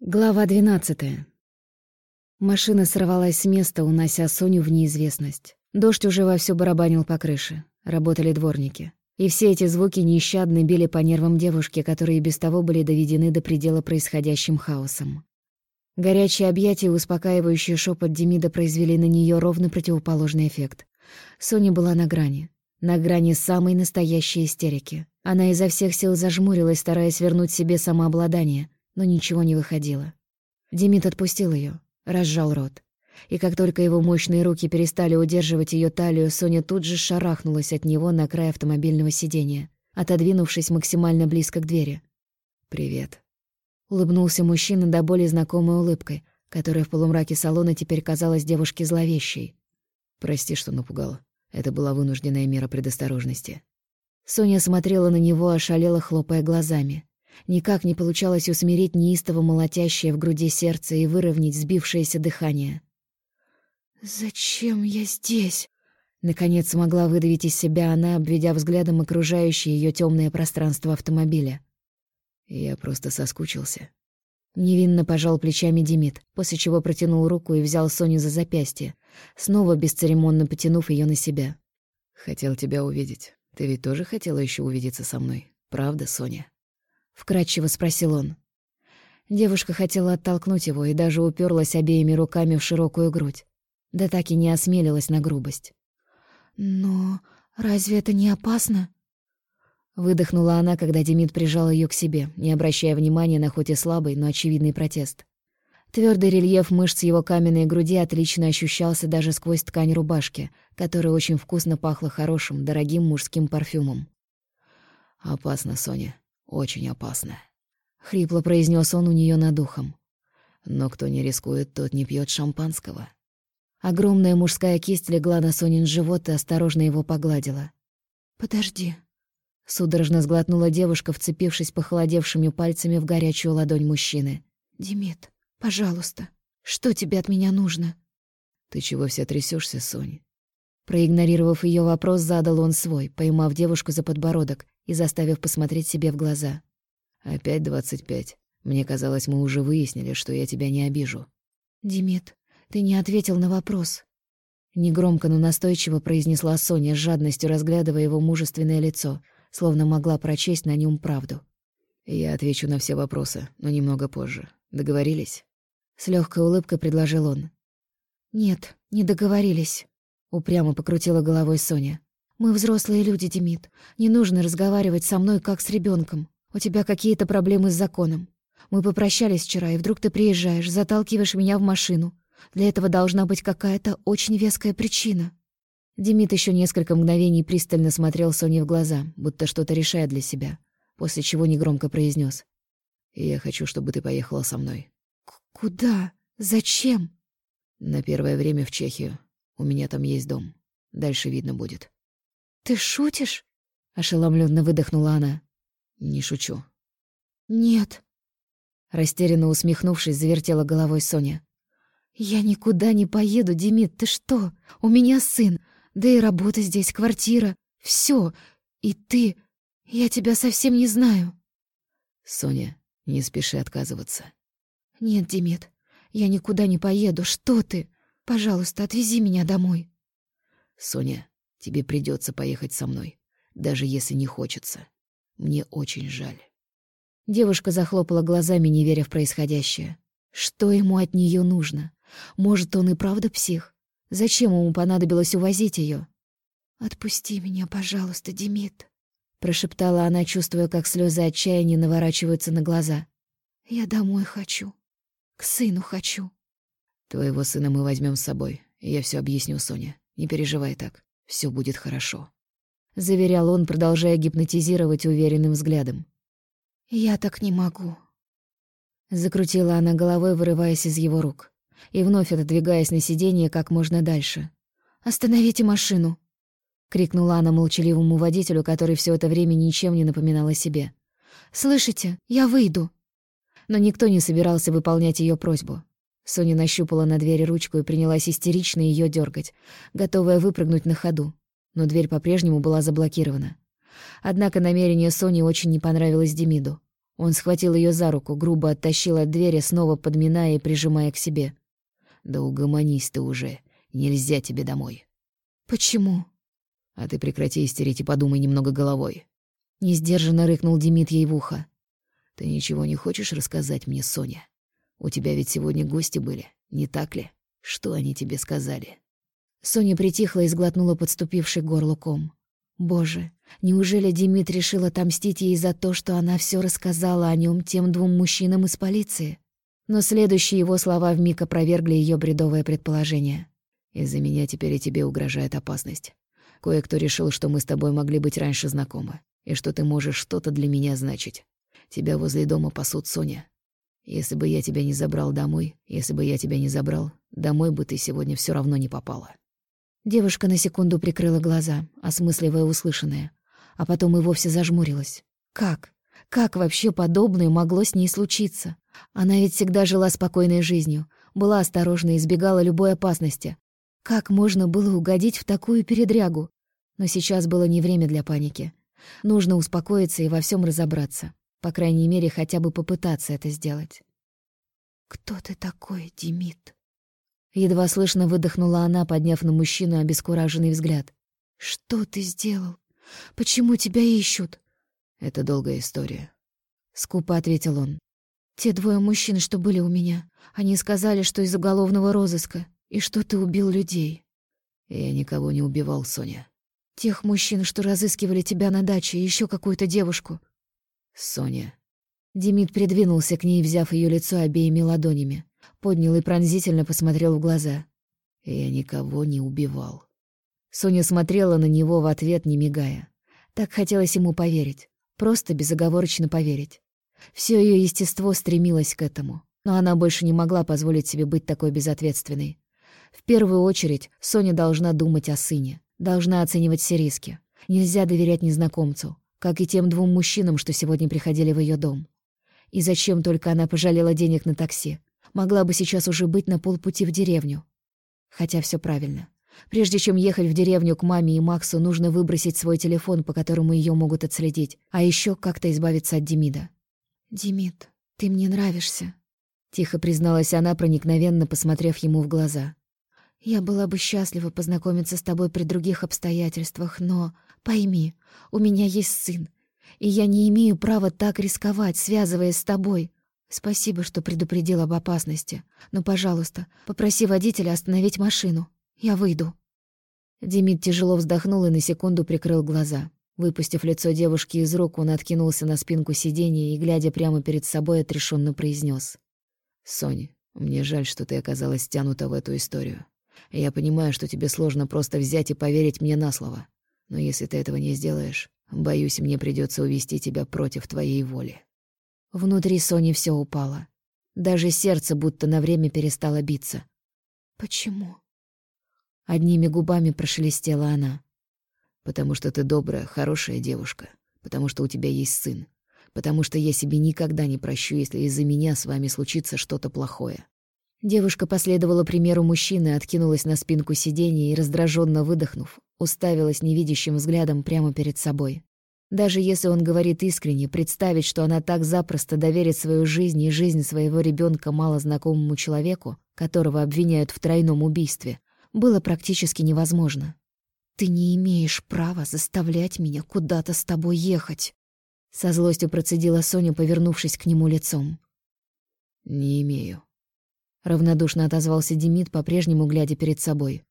Глава 12. Машина сорвалась с места, унося Соню в неизвестность. Дождь уже вовсю барабанил по крыше. Работали дворники. И все эти звуки нещадно били по нервам девушки, которые без того были доведены до предела происходящим хаосом. Горячие объятия и успокаивающий шепот Демида произвели на нее ровно противоположный эффект. Соня была на грани. На грани самой настоящей истерики. Она изо всех сил зажмурилась, стараясь вернуть себе самообладание — но ничего не выходило. Демид отпустил ее, разжал рот. И как только его мощные руки перестали удерживать ее талию, Соня тут же шарахнулась от него на край автомобильного сидения, отодвинувшись максимально близко к двери. «Привет», — улыбнулся мужчина до боли знакомой улыбкой, которая в полумраке салона теперь казалась девушке зловещей. «Прости, что напугала. Это была вынужденная мера предосторожности». Соня смотрела на него, ошалела, хлопая глазами. Никак не получалось усмирить неистово молотящее в груди сердце и выровнять сбившееся дыхание. «Зачем я здесь?» Наконец смогла выдавить из себя она, обведя взглядом окружающее ее темное пространство автомобиля. Я просто соскучился. Невинно пожал плечами Демид, после чего протянул руку и взял Соню за запястье, снова бесцеремонно потянув ее на себя. «Хотел тебя увидеть. Ты ведь тоже хотела еще увидеться со мной, правда, Соня?» Вкрадчиво спросил он. Девушка хотела оттолкнуть его и даже уперлась обеими руками в широкую грудь. Да так и не осмелилась на грубость. «Но разве это не опасно?» Выдохнула она, когда Демид прижал ее к себе, не обращая внимания на хоть и слабый, но очевидный протест. Твердый рельеф мышц его каменной груди отлично ощущался даже сквозь ткань рубашки, которая очень вкусно пахла хорошим, дорогим мужским парфюмом. «Опасно, Соня», очень опасно. Хрипло произнес он у нее над ухом. Но кто не рискует, тот не пьет шампанского. Огромная мужская кисть легла на Сонин живот и осторожно его погладила. «Подожди». Судорожно сглотнула девушка, вцепившись похолодевшими пальцами в горячую ладонь мужчины. «Демид, пожалуйста, что тебе от меня нужно?» «Ты чего вся трясешься, Сонь?» Проигнорировав ее вопрос, задал он свой, поймав девушку за подбородок и заставив посмотреть себе в глаза. «Опять двадцать пять. Мне казалось, мы уже выяснили, что я тебя не обижу». «Димит, ты не ответил на вопрос». Негромко, но настойчиво произнесла Соня, с жадностью разглядывая его мужественное лицо, словно могла прочесть на нем правду. «Я отвечу на все вопросы, но немного позже. Договорились?» С легкой улыбкой предложил он. «Нет, не договорились», — упрямо покрутила головой Соня. «Мы взрослые люди, Демид. Не нужно разговаривать со мной, как с ребенком. У тебя какие-то проблемы с законом. Мы попрощались вчера, и вдруг ты приезжаешь, заталкиваешь меня в машину. Для этого должна быть какая-то очень веская причина». Демид еще несколько мгновений пристально смотрел Соне в глаза, будто что-то решая для себя, после чего негромко произнес: «Я хочу, чтобы ты поехала со мной». «Куда? Зачем?» «На первое время в Чехию. У меня там есть дом. Дальше видно будет». «Ты шутишь?» — ошеломленно выдохнула она. «Не шучу». «Нет». Растерянно усмехнувшись, завертела головой Соня. «Я никуда не поеду, Демид, ты что? У меня сын, да и работа здесь, квартира, все. И ты... Я тебя совсем не знаю». «Соня, не спеши отказываться». «Нет, Демид, я никуда не поеду, что ты? Пожалуйста, отвези меня домой». «Соня, Тебе придется поехать со мной, даже если не хочется. Мне очень жаль». Девушка захлопала глазами, не веря в происходящее. Что ему от нее нужно? Может, он и правда псих? Зачем ему понадобилось увозить ее? «Отпусти меня, пожалуйста, Демид», — прошептала она, чувствуя, как слезы отчаяния наворачиваются на глаза. «Я домой хочу. К сыну хочу». «Твоего сына мы возьмем с собой. Я все объясню, Соня. Не переживай так все будет хорошо», — заверял он, продолжая гипнотизировать уверенным взглядом. «Я так не могу». Закрутила она головой, вырываясь из его рук, и вновь отодвигаясь на сиденье как можно дальше. «Остановите машину!» — крикнула она молчаливому водителю, который все это время ничем не напоминал о себе. «Слышите? Я выйду!» Но никто не собирался выполнять ее просьбу. Соня нащупала на двери ручку и принялась истерично ее дергать, готовая выпрыгнуть на ходу. Но дверь по-прежнему была заблокирована. Однако намерение Сони очень не понравилось Демиду. Он схватил ее за руку, грубо оттащил от двери, снова подминая и прижимая к себе. «Да угомонись ты уже. Нельзя тебе домой». «Почему?» «А ты прекрати истерить и подумай немного головой». Несдержанно рыкнул Демид ей в ухо. «Ты ничего не хочешь рассказать мне, Соня? У тебя ведь сегодня гости были, не так ли? Что они тебе сказали?» Соня притихла и сглотнула подступивший горлуком. Боже, неужели Демид решил отомстить ей за то, что она все рассказала о нем тем двум мужчинам из полиции? Но следующие его слова вмиг опровергли ее бредовое предположение. «Из-за меня теперь и тебе угрожает опасность. Кое-кто решил, что мы с тобой могли быть раньше знакомы, и что ты можешь что-то для меня значить. Тебя возле дома пасут Соня. Если бы я тебя не забрал домой, если бы я тебя не забрал, домой бы ты сегодня все равно не попала». Девушка на секунду прикрыла глаза, осмысливая услышанное, а потом и вовсе зажмурилась. Как? Как вообще подобное могло с ней случиться? Она ведь всегда жила спокойной жизнью, была осторожна и избегала любой опасности. Как можно было угодить в такую передрягу? Но сейчас было не время для паники. Нужно успокоиться и во всем разобраться. По крайней мере, хотя бы попытаться это сделать. «Кто ты такой, Демид?» Едва слышно выдохнула она, подняв на мужчину обескураженный взгляд. «Что ты сделал? Почему тебя ищут?» «Это долгая история», — скупо ответил он. «Те двое мужчин, что были у меня, они сказали, что из уголовного розыска, и что ты убил людей». «Я никого не убивал, Соня». «Тех мужчин, что разыскивали тебя на даче, и еще какую-то девушку». «Соня». Демид придвинулся к ней, взяв ее лицо обеими ладонями поднял и пронзительно посмотрел в глаза. «Я никого не убивал». Соня смотрела на него в ответ, не мигая. Так хотелось ему поверить, просто безоговорочно поверить. Все ее естество стремилось к этому, но она больше не могла позволить себе быть такой безответственной. В первую очередь Соня должна думать о сыне, должна оценивать все риски. Нельзя доверять незнакомцу, как и тем двум мужчинам, что сегодня приходили в ее дом. И зачем только она пожалела денег на такси? Могла бы сейчас уже быть на полпути в деревню. Хотя все правильно. Прежде чем ехать в деревню к маме и Максу, нужно выбросить свой телефон, по которому ее могут отследить, а еще как-то избавиться от Демида. «Демид, ты мне нравишься», — тихо призналась она, проникновенно посмотрев ему в глаза. «Я была бы счастлива познакомиться с тобой при других обстоятельствах, но пойми, у меня есть сын, и я не имею права так рисковать, связываясь с тобой. Спасибо, что предупредил об опасности. Но, пожалуйста, попроси водителя остановить машину. Я выйду. Демид тяжело вздохнул и на секунду прикрыл глаза. Выпустив лицо девушки из рук, он откинулся на спинку сиденья и, глядя прямо перед собой, отрешенно произнес: «Сонь, мне жаль, что ты оказалась стянута в эту историю. Я понимаю, что тебе сложно просто взять и поверить мне на слово. Но если ты этого не сделаешь, боюсь, мне придется увести тебя против твоей воли». Внутри Сони все упало. Даже сердце будто на время перестало биться. «Почему?» Одними губами прошелестела она. «Потому что ты добрая, хорошая девушка. Потому что у тебя есть сын. Потому что я себе никогда не прощу, если из-за меня с вами случится что-то плохое». Девушка последовала примеру мужчины, откинулась на спинку сиденья и, раздраженно выдохнув, уставилась невидящим взглядом прямо перед собой. Даже если он говорит искренне, представить, что она так запросто доверит свою жизнь и жизнь своего ребенка малознакомому человеку, которого обвиняют в тройном убийстве, было практически невозможно. «Ты не имеешь права заставлять меня куда-то с тобой ехать», — со злостью процедила Соня, повернувшись к нему лицом. «Не имею», — равнодушно отозвался Демид, по-прежнему глядя перед собой.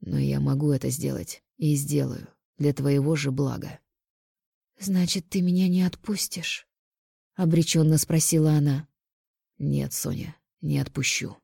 «Но я могу это сделать и сделаю для твоего же блага». «Значит, ты меня не отпустишь?» — обреченно спросила она. «Нет, Соня, не отпущу».